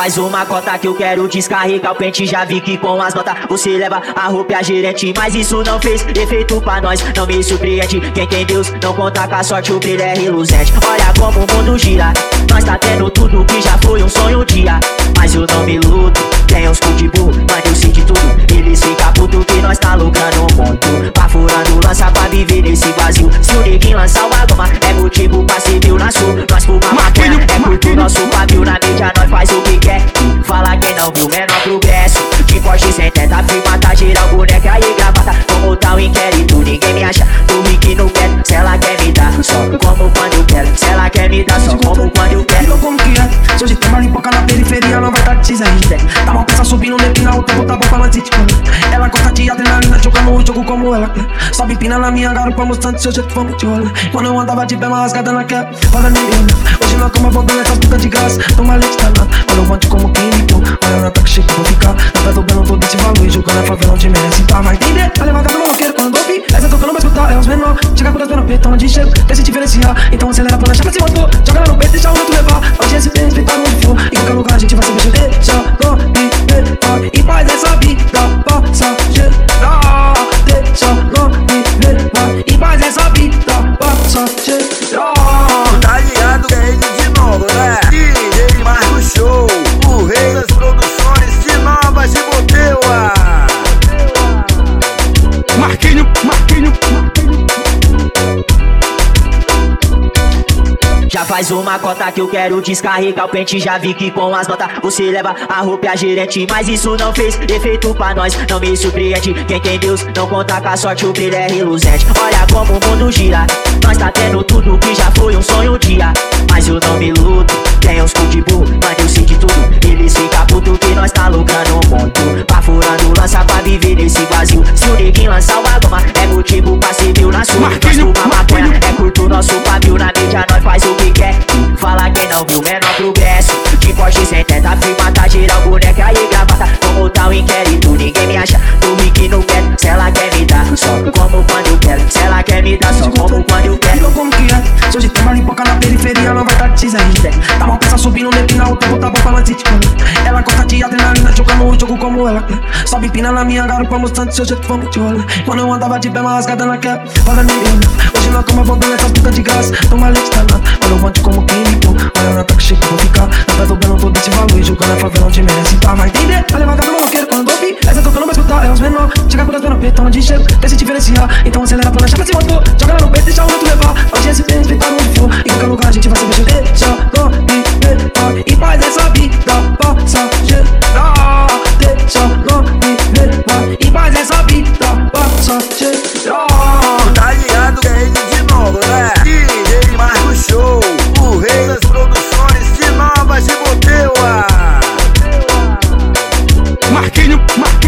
Faz uma cota que eu quero descarregar o pente. Já vi que com as notas você leva a roupa e a gerente. Mas isso não fez efeito pra nós, não me surpreende. Quem tem Deus não conta com a sorte, o brilho é reluzente. Olha como o mundo gira, nós tá tendo tudo que já foi um sonho um dia. Mas eu não me luto, tem uns cu de burro, mas eu sei de tudo Eles ficam puto que nós tá lucrando um ponto. Pra furando lança pra viver nesse vazio. Se o neguinho lançar uma goma, é motivo pra viu na sua Nós fuma menor progresso De Porsche sem teta, firma tá geral Boneca e gravata, como tá o inquérito Ninguém me acha, tô rico no quero Se ela quer me dar, só como quando eu quero Se ela quer me dar, só como quando eu quero. como que é? Se hoje tem uma limpoca na periferia, não vai dar de aí Tá mal peça subindo, empina o tempo, tá bom falando de Ela gosta de adrenalina, jogando o jogo como ela. Quer Sobe empina na minha garupa, mostrando seu jeito, vamos de olho Quando eu andava de pé, uma rasgada na quer Olha menina, hoje não como eu vou dando essas putas de graça. Toma leite danado, olha menor Chega com das pernas pretas, onde chego, se diferenciar? Então acelera pra lanchar pra cima do Joga ela no peito, deixa o outro levar Já faz uma cota que eu quero descarregar o pente. Já vi que com as notas você leva a roupa e a gerente. Mas isso não fez efeito pra nós, não me surpreende. Quem tem Deus não conta com a sorte, o brilho é reluzente. Olha como o mundo gira, nós tá tendo tudo que já foi um sonho um dia. Mas eu não me luto, tem uns cu de mas eu sei de tudo. Eles ficam puto que nós tá lucrando ponto. Pra furando lança pra viver nesse bota bom pra tipo Ela gosta de adrenalina, jogando o jogo como ela. Sobe empina na minha garupa, mostrando seu jeito, vamos te olho Quando eu andava de pé, uma rasgada na cap Fala menina, hoje não como eu vou dar essas putas de graça. Toma leite danada, olha o vante como quem limpou Olha na taxa que eu vou ficar, não tá belo todo esse valor E jogando a favela onde merece, tá? Vai entender, a levada no maloqueiro quando eu vi. Essa toca não vai escutar, é os menor. Chega com as menor, preta onde chego, deixa diferenciar. Então acelera pra deixar pra cima do Joga lá no peito, deixa o outro levar. Hoje esse tem respeitado tá onde for Em qualquer lugar a gente vai se mexer, deixa pequeño más